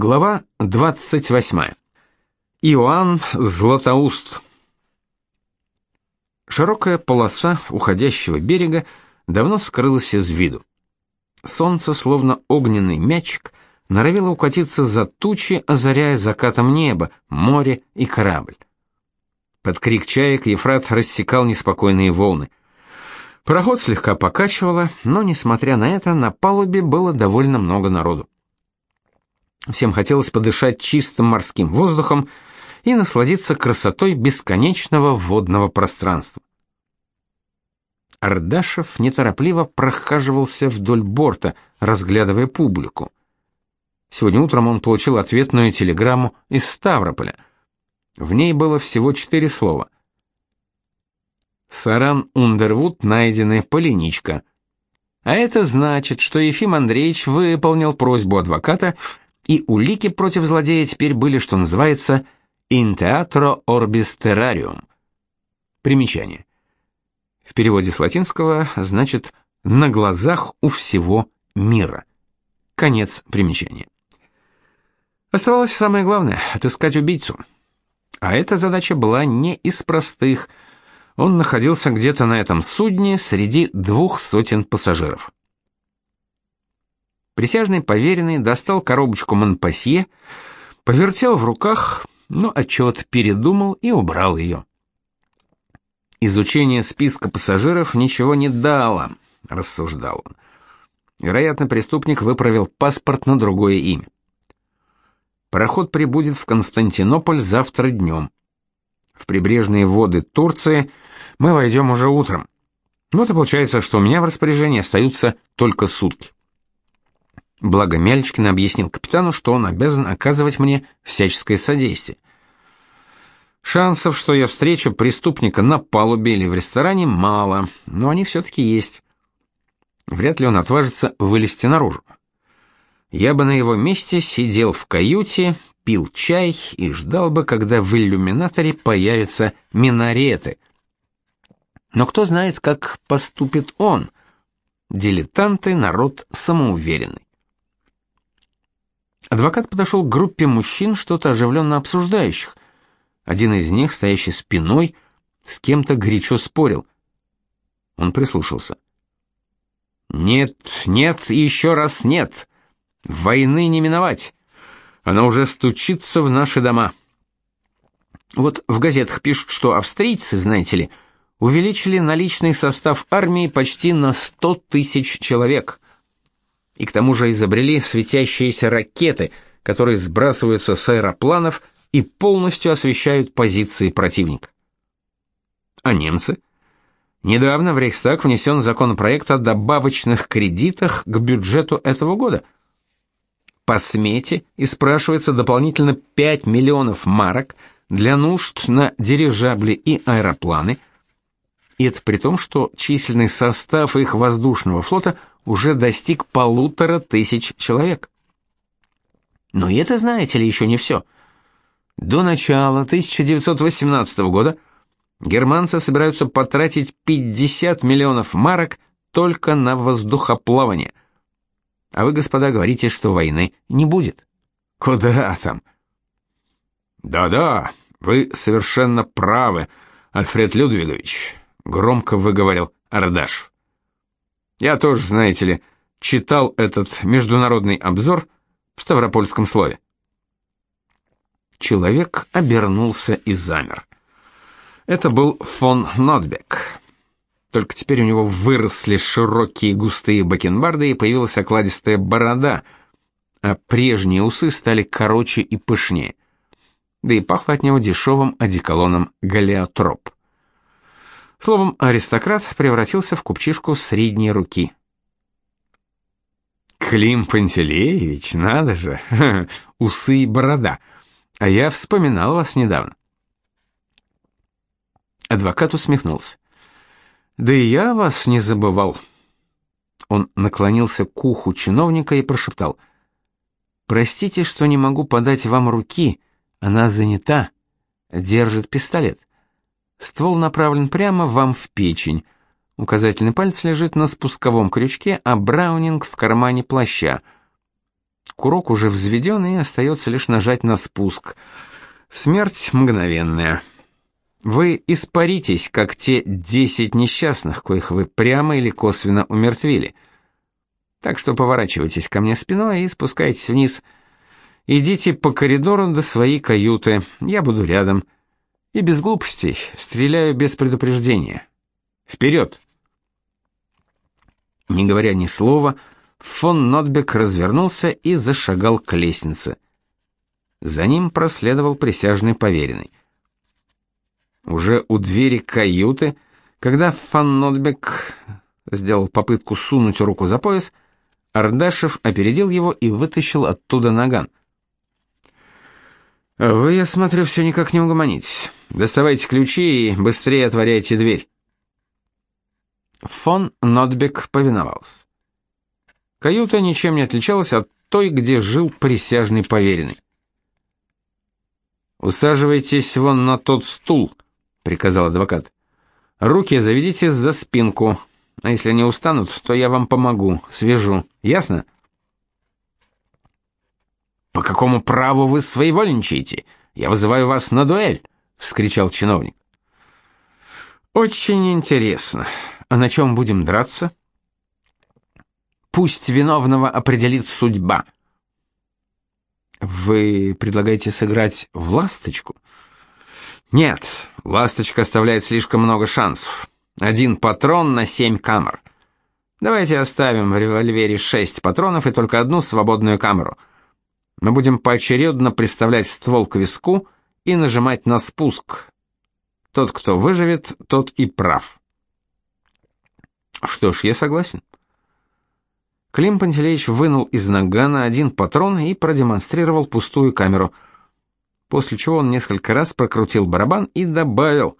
Глава 28. Иоанн Златоуст. Широкая полоса уходящего берега давно скрылась из виду. Солнце, словно огненный мячик, норовило укатиться за тучи, озаряя закатом небо, море и корабль. Под крик чаек Ефрат рассекал неспокойные волны. Пароход слегка покачивало, но, несмотря на это, на палубе было довольно много народу. Всем хотелось подышать чистым морским воздухом и насладиться красотой бесконечного водного пространства. Ардашев неторопливо прохаживался вдоль борта, разглядывая публику. Сегодня утром он получил ответную телеграмму из Ставрополя. В ней было всего четыре слова. Саран Ундервуд найдены полиничка. А это значит, что Ефим Андреевич выполнил просьбу адвоката и улики против злодея теперь были, что называется, in teatro orbis terrarium. Примечание. В переводе с латинского значит «на глазах у всего мира». Конец примечания. Оставалось самое главное — отыскать убийцу. А эта задача была не из простых. Он находился где-то на этом судне среди двух сотен пассажиров. Присяжный поверенный достал коробочку Монпасье, повертел в руках, но отчет передумал и убрал ее. Изучение списка пассажиров ничего не дало, рассуждал он. Вероятно, преступник выправил паспорт на другое имя. Пароход прибудет в Константинополь завтра днем. В прибрежные воды Турции мы войдем уже утром. Вот и получается, что у меня в распоряжении остаются только сутки. Благо Мялечкин объяснил капитану, что он обязан оказывать мне всяческое содействие. Шансов, что я встречу преступника на палубе или в ресторане, мало, но они все-таки есть. Вряд ли он отважится вылезти наружу. Я бы на его месте сидел в каюте, пил чай и ждал бы, когда в иллюминаторе появятся минареты. Но кто знает, как поступит он. Дилетанты — народ самоуверенный. Адвокат подошел к группе мужчин, что-то оживленно обсуждающих. Один из них, стоящий спиной, с кем-то горячо спорил. Он прислушался. «Нет, нет и еще раз нет. Войны не миновать. Она уже стучится в наши дома». Вот в газетах пишут, что австрийцы, знаете ли, увеличили наличный состав армии почти на сто тысяч человек – и к тому же изобрели светящиеся ракеты, которые сбрасываются с аэропланов и полностью освещают позиции противника. А немцы? Недавно в Рейхстаг внесен законопроект о добавочных кредитах к бюджету этого года. По смете и спрашивается дополнительно 5 миллионов марок для нужд на дирижабли и аэропланы. И это при том, что численный состав их воздушного флота уже достиг полутора тысяч человек. Но и это, знаете ли, еще не все. До начала 1918 года германцы собираются потратить 50 миллионов марок только на воздухоплавание. А вы, господа, говорите, что войны не будет. Куда там? Да-да, вы совершенно правы, Альфред Людвигович, громко выговорил Ардашев. Я тоже, знаете ли, читал этот международный обзор в Ставропольском слове. Человек обернулся и замер. Это был фон Нотбек. Только теперь у него выросли широкие густые бакенбарды и появилась окладистая борода, а прежние усы стали короче и пышнее. Да и пахло от него дешевым одеколоном галеотроп. Словом, аристократ превратился в купчишку средней руки. Клим Пантелеевич, надо же, усы и борода. А я вспоминал вас недавно. Адвокат усмехнулся. Да и я вас не забывал. Он наклонился к уху чиновника и прошептал: Простите, что не могу подать вам руки, она занята, держит пистолет. Ствол направлен прямо вам в печень. Указательный палец лежит на спусковом крючке, а Браунинг в кармане плаща. курок уже взведен, и остается лишь нажать на спуск. Смерть мгновенная. Вы испаритесь, как те десять несчастных, коих вы прямо или косвенно умертвили. Так что поворачивайтесь ко мне спиной и спускайтесь вниз. Идите по коридору до своей каюты, я буду рядом. И без глупостей, стреляю без предупреждения. Вперед!» Не говоря ни слова, фон Нотбек развернулся и зашагал к лестнице. За ним проследовал присяжный поверенный. Уже у двери каюты, когда фон Нотбек сделал попытку сунуть руку за пояс, Ардашев опередил его и вытащил оттуда наган. «Вы, я смотрю, все никак не угомонитесь. Доставайте ключи и быстрее отворяйте дверь». Фон Нотбек повиновался. Каюта ничем не отличалась от той, где жил присяжный поверенный. «Усаживайтесь вон на тот стул», — приказал адвокат. «Руки заведите за спинку, а если они устанут, то я вам помогу, свяжу. Ясно?» «По какому праву вы своевольничаете? Я вызываю вас на дуэль!» — вскричал чиновник. «Очень интересно. А на чем будем драться?» «Пусть виновного определит судьба». «Вы предлагаете сыграть в ласточку?» «Нет, ласточка оставляет слишком много шансов. Один патрон на семь камер. Давайте оставим в револьвере шесть патронов и только одну свободную камеру. Мы будем поочередно приставлять ствол к виску и нажимать на спуск. Тот, кто выживет, тот и прав». Что ж, я согласен. Клим Пантелеич вынул из нагана один патрон и продемонстрировал пустую камеру. После чего он несколько раз прокрутил барабан и добавил: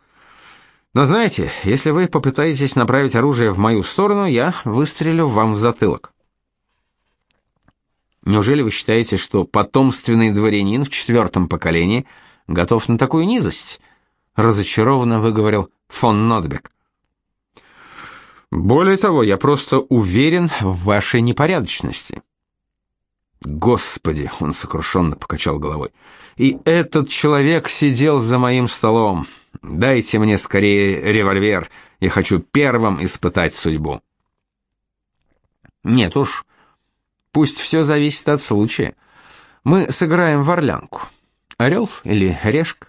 "Но знаете, если вы попытаетесь направить оружие в мою сторону, я выстрелю вам в затылок". Неужели вы считаете, что потомственный дворянин в четвертом поколении готов на такую низость? разочарованно выговорил фон Нотбек. Более того, я просто уверен в вашей непорядочности. Господи, он сокрушенно покачал головой. И этот человек сидел за моим столом. Дайте мне скорее револьвер. Я хочу первым испытать судьбу. Нет уж. Пусть все зависит от случая. Мы сыграем в орлянку. Орел или решка?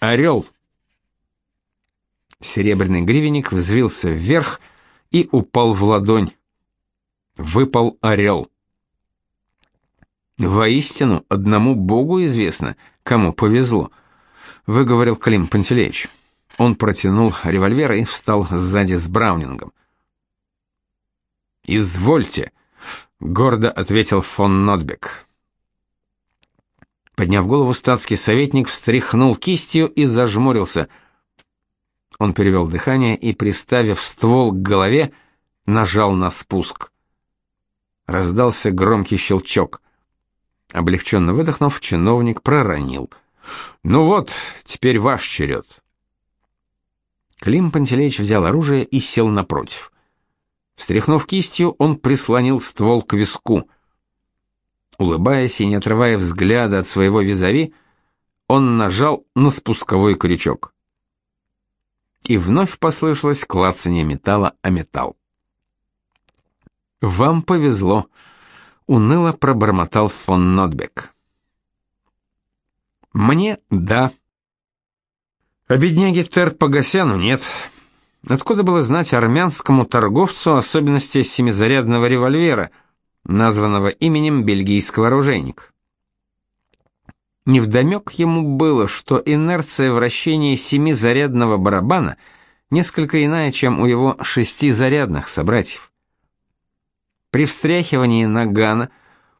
Орел. Серебряный гривенник взвился вверх и упал в ладонь. Выпал орел. Воистину, одному Богу известно, кому повезло, выговорил Клим Пантелеич. Он протянул револьвер и встал сзади с Браунингом. Извольте, гордо ответил фон Нотбек. Подняв голову, статский советник встряхнул кистью и зажмурился. Он перевел дыхание и, приставив ствол к голове, нажал на спуск. Раздался громкий щелчок. Облегченно выдохнув, чиновник проронил: "Ну вот, теперь ваш черед». Клим Пантелеич взял оружие и сел напротив. Встряхнув кистью, он прислонил ствол к виску. Улыбаясь и не отрывая взгляда от своего визави, он нажал на спусковой крючок и вновь послышалось клацанье металла о металл. «Вам повезло», — уныло пробормотал фон Нотбек. «Мне — да». А бедняге Тер Погосяну нет. Откуда было знать армянскому торговцу особенности семизарядного револьвера, названного именем бельгийского оружейника? Невдомек ему было, что инерция вращения семизарядного барабана несколько иная, чем у его шестизарядных собратьев. При встряхивании нагана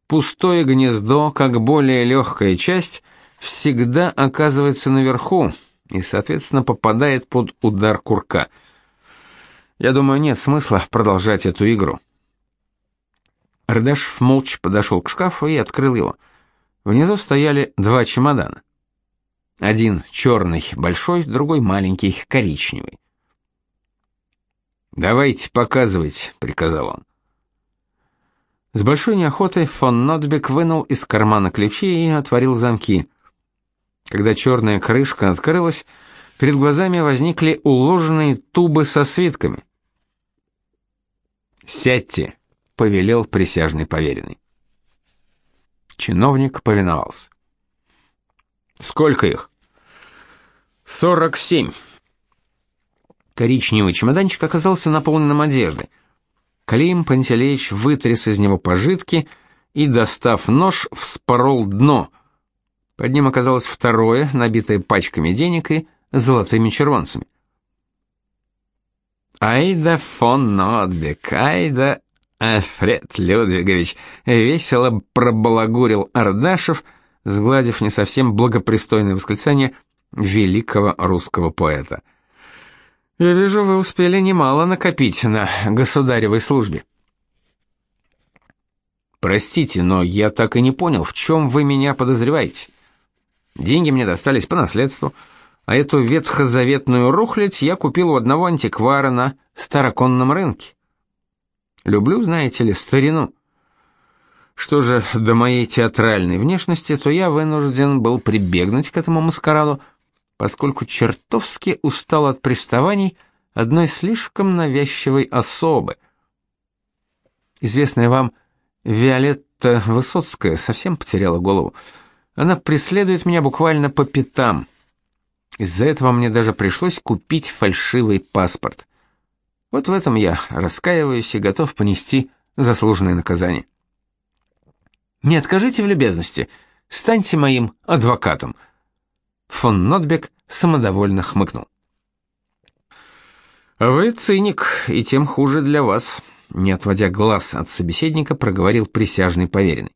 пустое гнездо, как более легкая часть, всегда оказывается наверху и, соответственно, попадает под удар курка. Я думаю, нет смысла продолжать эту игру. Ардашев молча подошел к шкафу и открыл его. Внизу стояли два чемодана. Один черный, большой, другой маленький, коричневый. «Давайте показывать», — приказал он. С большой неохотой фон Нотбек вынул из кармана ключи и отворил замки. Когда черная крышка открылась, перед глазами возникли уложенные тубы со свитками. «Сядьте», — повелел присяжный поверенный. Чиновник повиновался. «Сколько их?» «Сорок семь». Коричневый чемоданчик оказался наполненным одеждой. Клим Пантелеич вытряс из него пожитки и, достав нож, вспорол дно. Под ним оказалось второе, набитое пачками денег и золотыми червонцами. «Айда фон Нотбек, айда Альфред Людвигович!» — весело пробалагурил Ардашев, сгладив не совсем благопристойное восклицание великого русского поэта — я вижу, вы успели немало накопить на государевой службе. Простите, но я так и не понял, в чем вы меня подозреваете. Деньги мне достались по наследству, а эту ветхозаветную рухлядь я купил у одного антиквара на староконном рынке. Люблю, знаете ли, старину. Что же до моей театральной внешности, то я вынужден был прибегнуть к этому маскараду, поскольку чертовски устал от приставаний одной слишком навязчивой особы. Известная вам Виолетта Высоцкая совсем потеряла голову. Она преследует меня буквально по пятам. Из-за этого мне даже пришлось купить фальшивый паспорт. Вот в этом я раскаиваюсь и готов понести заслуженное наказание. Не откажите в любезности, станьте моим адвокатом — Фон Нотбек самодовольно хмыкнул. «Вы циник, и тем хуже для вас», — не отводя глаз от собеседника, проговорил присяжный поверенный.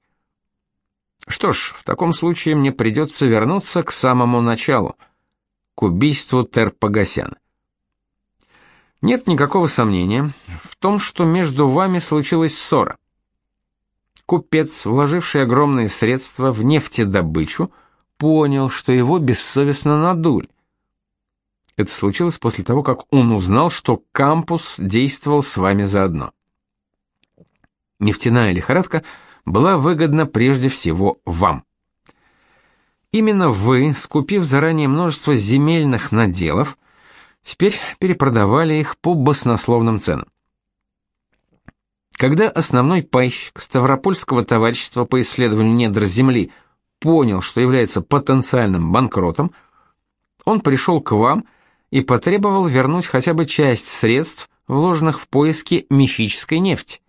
«Что ж, в таком случае мне придется вернуться к самому началу, к убийству Терпогасяна. Нет никакого сомнения в том, что между вами случилась ссора. Купец, вложивший огромные средства в нефтедобычу, понял, что его бессовестно надули. Это случилось после того, как он узнал, что кампус действовал с вами заодно. Нефтяная лихорадка была выгодна прежде всего вам. Именно вы, скупив заранее множество земельных наделов, теперь перепродавали их по баснословным ценам. Когда основной пайщик Ставропольского товарищества по исследованию недр земли понял, что является потенциальным банкротом, он пришел к вам и потребовал вернуть хотя бы часть средств, вложенных в поиски мифической нефти.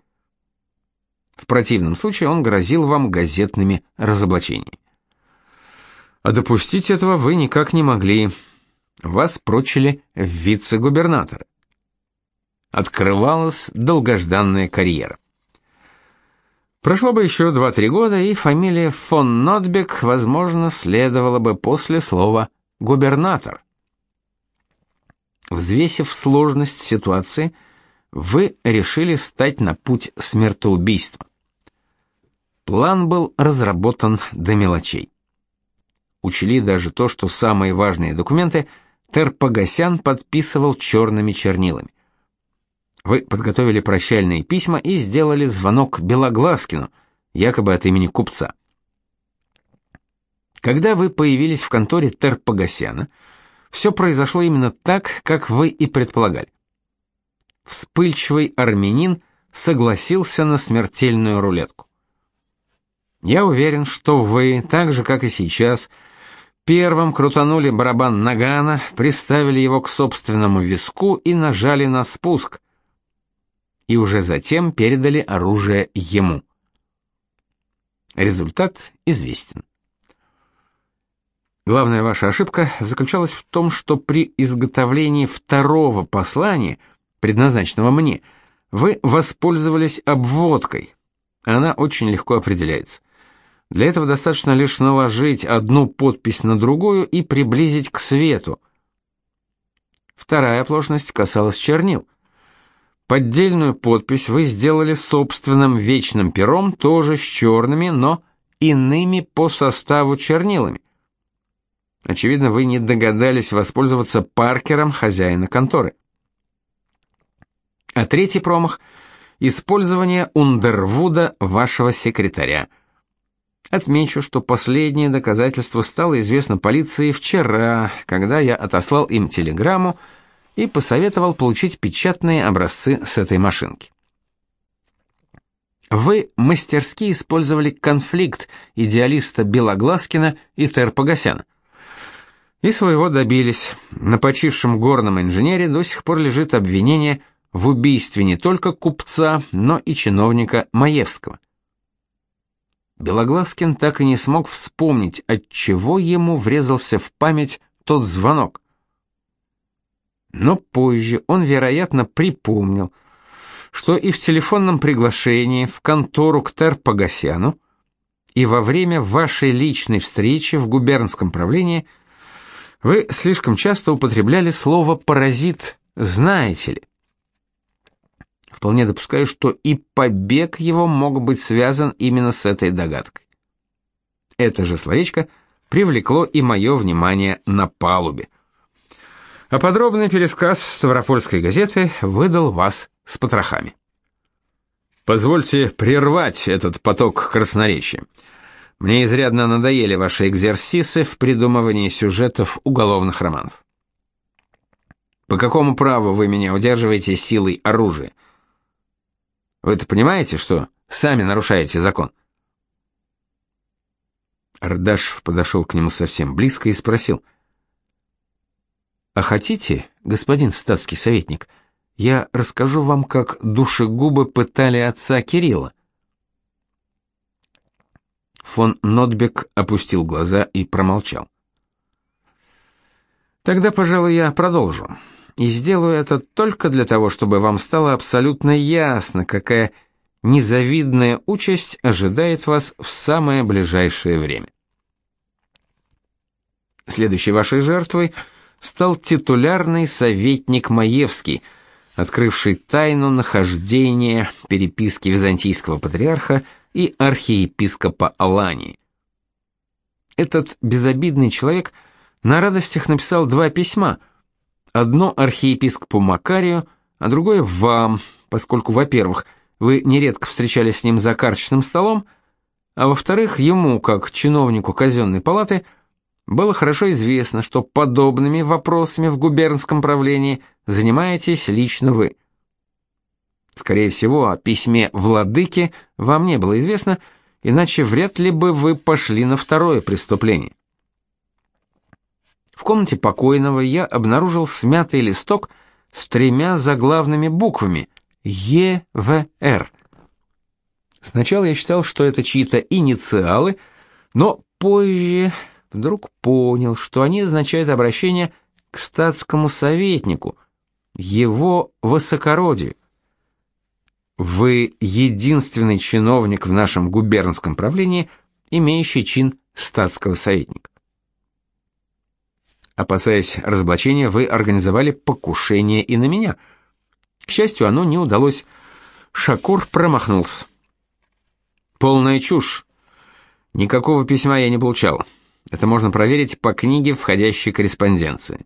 В противном случае он грозил вам газетными разоблачениями. А допустить этого вы никак не могли. Вас прочили в вице-губернатора. Открывалась долгожданная карьера. Прошло бы еще 2-3 года, и фамилия фон Нотбек, возможно, следовала бы после слова «губернатор». Взвесив сложность ситуации, вы решили стать на путь смертоубийства. План был разработан до мелочей. Учли даже то, что самые важные документы Терпогасян подписывал черными чернилами. Вы подготовили прощальные письма и сделали звонок Белогласкину, якобы от имени купца. Когда вы появились в конторе Терпогасяна, все произошло именно так, как вы и предполагали. Вспыльчивый армянин согласился на смертельную рулетку. Я уверен, что вы, так же как и сейчас, первым крутанули барабан нагана, приставили его к собственному виску и нажали на спуск – и уже затем передали оружие ему. Результат известен. Главная ваша ошибка заключалась в том, что при изготовлении второго послания, предназначенного мне, вы воспользовались обводкой. Она очень легко определяется. Для этого достаточно лишь наложить одну подпись на другую и приблизить к свету. Вторая оплошность касалась чернил. Поддельную подпись вы сделали собственным вечным пером, тоже с черными, но иными по составу чернилами. Очевидно, вы не догадались воспользоваться Паркером хозяина конторы. А третий промах использование Ундервуда вашего секретаря. Отмечу, что последнее доказательство стало известно полиции вчера, когда я отослал им телеграмму и посоветовал получить печатные образцы с этой машинки. Вы мастерски использовали конфликт идеалиста Белогласкина и Терпогасяна. И своего добились. На почившем горном инженере до сих пор лежит обвинение в убийстве не только купца, но и чиновника Маевского. Белогласкин так и не смог вспомнить, от чего ему врезался в память тот звонок. Но позже он, вероятно, припомнил, что и в телефонном приглашении в контору к Терпогасяну, и во время вашей личной встречи в губернском правлении вы слишком часто употребляли слово «паразит», знаете ли. Вполне допускаю, что и побег его мог быть связан именно с этой догадкой. Это же словечко привлекло и мое внимание на палубе. А подробный пересказ Ставропольской газеты выдал вас с потрохами. Позвольте прервать этот поток красноречия. Мне изрядно надоели ваши экзерсисы в придумывании сюжетов уголовных романов. По какому праву вы меня удерживаете силой оружия? Вы-то понимаете, что сами нарушаете закон? Ардашев подошел к нему совсем близко и спросил: "А хотите, господин статский советник, я расскажу вам, как душегубы пытали отца Кирилла?" Фон Нотбек опустил глаза и промолчал. Тогда, пожалуй, я продолжу и сделаю это только для того, чтобы вам стало абсолютно ясно, какая незавидная участь ожидает вас в самое ближайшее время. Следующей вашей жертвой стал титулярный советник Маевский, открывший тайну нахождения переписки византийского патриарха и архиепископа Алании. Этот безобидный человек на радостях написал два письма – Одно архиепископу Макарию, а другое вам, поскольку, во-первых, вы нередко встречались с ним за карточным столом, а во-вторых, ему, как чиновнику казенной палаты, было хорошо известно, что подобными вопросами в губернском правлении занимаетесь лично вы. Скорее всего, о письме владыки вам не было известно, иначе вряд ли бы вы пошли на второе преступление. В комнате покойного я обнаружил смятый листок с тремя заглавными буквами ЕВР. Сначала я считал, что это чьи-то инициалы, но позже вдруг понял, что они означают обращение к статскому советнику, его высокородию. Вы единственный чиновник в нашем губернском правлении, имеющий чин статского советника. Опасаясь разоблачения, вы организовали покушение и на меня. К счастью, оно не удалось. Шакур промахнулся. Полная чушь. Никакого письма я не получал. Это можно проверить по книге входящей корреспонденции.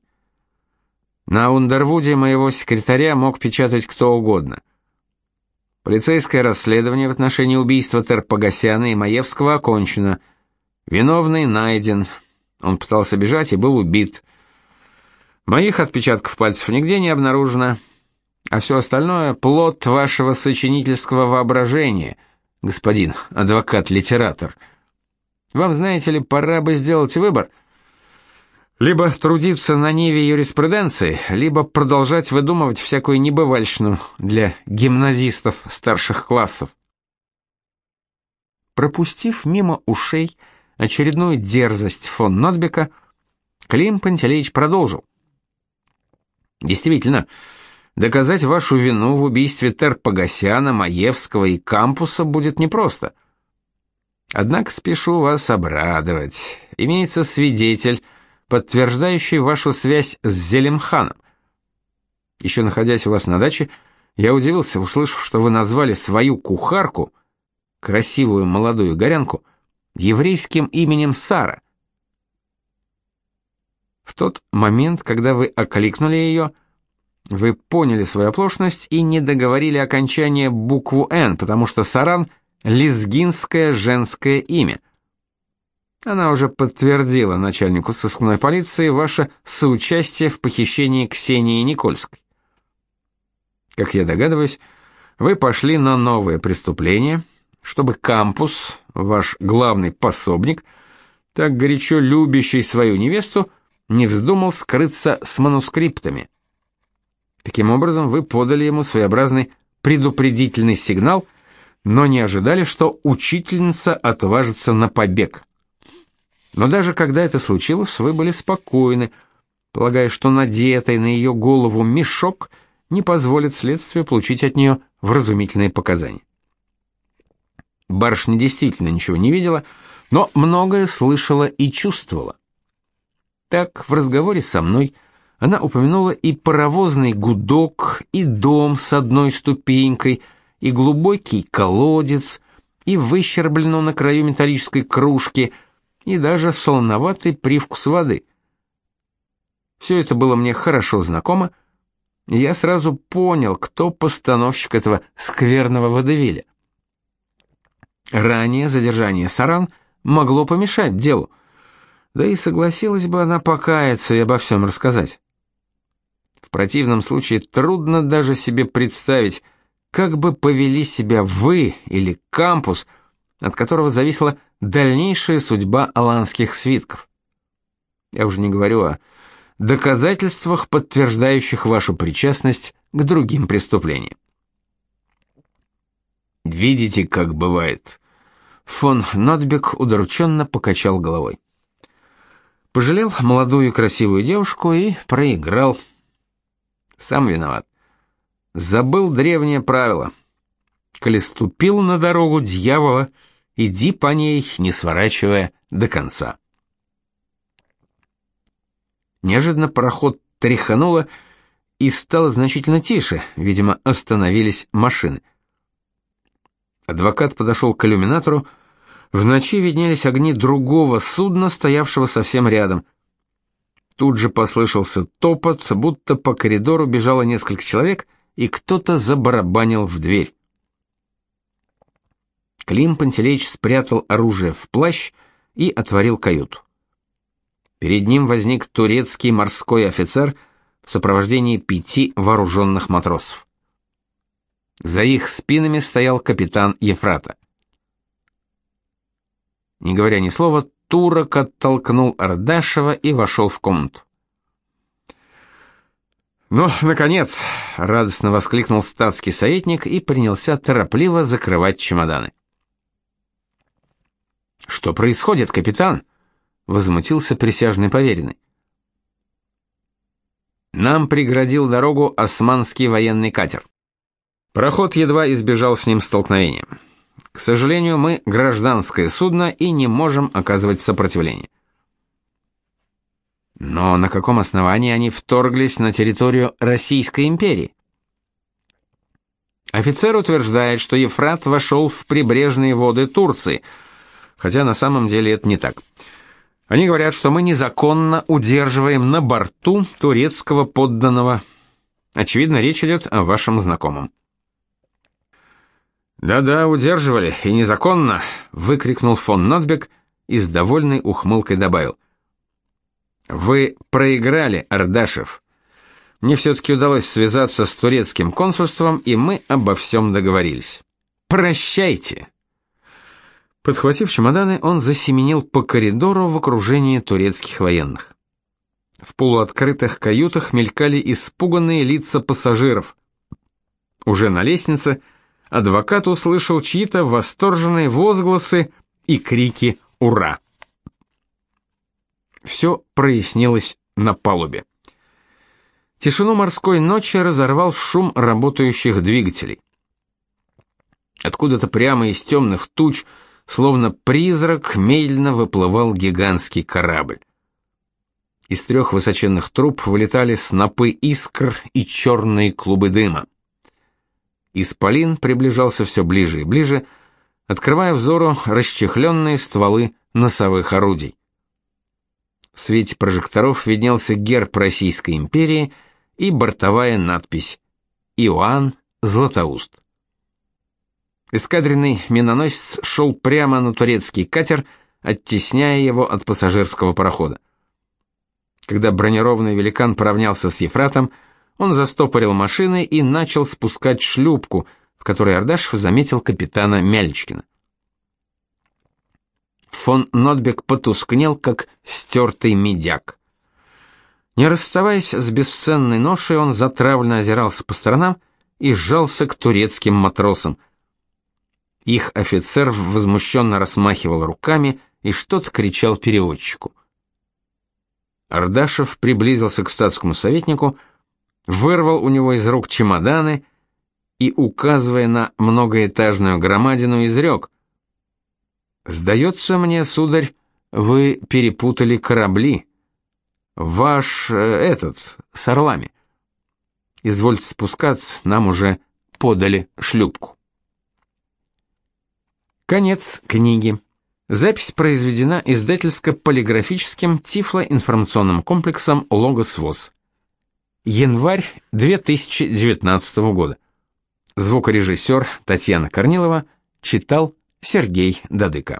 На Ундервуде моего секретаря мог печатать кто угодно. Полицейское расследование в отношении убийства Терпогасяна и Маевского окончено. Виновный найден. Он пытался бежать и был убит. Моих отпечатков пальцев нигде не обнаружено, а все остальное плод вашего сочинительского воображения, господин адвокат-литератор. Вам, знаете ли, пора бы сделать выбор: либо трудиться на ниве юриспруденции, либо продолжать выдумывать всякую небывальщину для гимназистов старших классов. Пропустив мимо ушей очередную дерзость фон Нотбека, Клим Пантелеич продолжил. Действительно, доказать вашу вину в убийстве Терпогасяна, Маевского и Кампуса будет непросто. Однако спешу вас обрадовать. Имеется свидетель, подтверждающий вашу связь с Зелимханом. Еще находясь у вас на даче, я удивился, услышав, что вы назвали свою кухарку, красивую молодую горянку, еврейским именем Сара. В тот момент, когда вы окликнули ее, Вы поняли свою оплошность и не договорили окончание букву «Н», потому что Саран — лезгинское женское имя. Она уже подтвердила начальнику сыскной полиции ваше соучастие в похищении Ксении Никольской. Как я догадываюсь, вы пошли на новое преступление, чтобы кампус, ваш главный пособник, так горячо любящий свою невесту, не вздумал скрыться с манускриптами. Таким образом, вы подали ему своеобразный предупредительный сигнал, но не ожидали, что учительница отважится на побег. Но даже когда это случилось, вы были спокойны, полагая, что надетый на ее голову мешок не позволит следствию получить от нее вразумительные показания. Барышня действительно ничего не видела, но многое слышала и чувствовала. Так, в разговоре со мной она упомянула и паровозный гудок, и дом с одной ступенькой, и глубокий колодец, и выщербленную на краю металлической кружки – и даже солоноватый привкус воды. Все это было мне хорошо знакомо, и я сразу понял, кто постановщик этого скверного водевиля. Ранее задержание Саран могло помешать делу, да и согласилась бы она покаяться и обо всем рассказать. В противном случае трудно даже себе представить, как бы повели себя вы или кампус, от которого зависело дальнейшая судьба аланских свитков. Я уже не говорю о доказательствах, подтверждающих вашу причастность к другим преступлениям. Видите, как бывает. Фон Нотбек удрученно покачал головой. Пожалел молодую красивую девушку и проиграл. Сам виноват. Забыл древнее правило. Коли ступил на дорогу дьявола, Иди по ней, не сворачивая до конца. Неожиданно пароход тряхануло и стало значительно тише, видимо, остановились машины. Адвокат подошел к иллюминатору. В ночи виднелись огни другого судна, стоявшего совсем рядом. Тут же послышался топот, будто по коридору бежало несколько человек, и кто-то забарабанил в дверь. Клим Пантелеич спрятал оружие в плащ и отворил каюту. Перед ним возник турецкий морской офицер в сопровождении пяти вооруженных матросов. За их спинами стоял капитан Ефрата. Не говоря ни слова, турок оттолкнул Ардашева и вошел в комнату. «Ну, наконец!» — радостно воскликнул статский советник и принялся торопливо закрывать чемоданы. Что происходит, капитан? возмутился присяжный поверенный. Нам преградил дорогу османский военный катер. Пароход едва избежал с ним столкновения. К сожалению, мы гражданское судно и не можем оказывать сопротивление. Но на каком основании они вторглись на территорию Российской империи? Офицер утверждает, что Ефрат вошел в прибрежные воды Турции – хотя на самом деле это не так. Они говорят, что мы незаконно удерживаем на борту турецкого подданного. Очевидно, речь идет о вашем знакомом. Да-да, удерживали и незаконно, выкрикнул фон Нотбек и с довольной ухмылкой добавил: Вы проиграли, Ардашев. Мне все таки удалось связаться с турецким консульством, и мы обо всем договорились. Прощайте. Подхватив чемоданы, он засеменил по коридору в окружении турецких военных. В полуоткрытых каютах мелькали испуганные лица пассажиров. Уже на лестнице адвокат услышал чьи-то восторженные возгласы и крики «Ура!». Все прояснилось на палубе. Тишину морской ночи разорвал шум работающих двигателей. Откуда-то прямо из темных туч – Словно призрак медленно выплывал гигантский корабль. Из трех высоченных труб вылетали снопы искр и черные клубы дыма. Исполин приближался все ближе и ближе, открывая взору расчехленные стволы носовых орудий. В свете прожекторов виднелся герб Российской империи и бортовая надпись «Иоанн Златоуст». Эскадренный миноносец шел прямо на турецкий катер, оттесняя его от пассажирского парохода. Когда бронированный великан поравнялся с Ефратом, он застопорил машины и начал спускать шлюпку, в которой Ардашев заметил капитана Мялечкина. Фон Нотбек потускнел, как стертый медяк. Не расставаясь с бесценной ношей, он затравленно озирался по сторонам и сжался к турецким матросам. Их офицер возмущенно расмахивал руками и что-то кричал переводчику. Ардашев приблизился к статскому советнику, вырвал у него из рук чемоданы и, указывая на многоэтажную громадину, изрек. «Сдается мне, сударь, вы перепутали корабли. Ваш, э, этот, с орлами. Извольте спускаться, нам уже подали шлюпку». Конец книги. Запись произведена издательско-полиграфическим тифлоинформационным комплексом «Логос ВОЗ». Январь 2019 года. Звукорежиссер Татьяна Корнилова читал Сергей Дадыко.